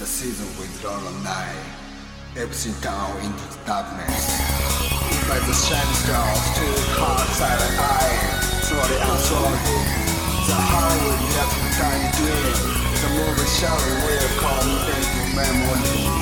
the season with long night. Everything down into the darkness. Like the shining stars hearts hard silent eye. Slowly and the highway left the tiny dream. The moving shadow will come into memory.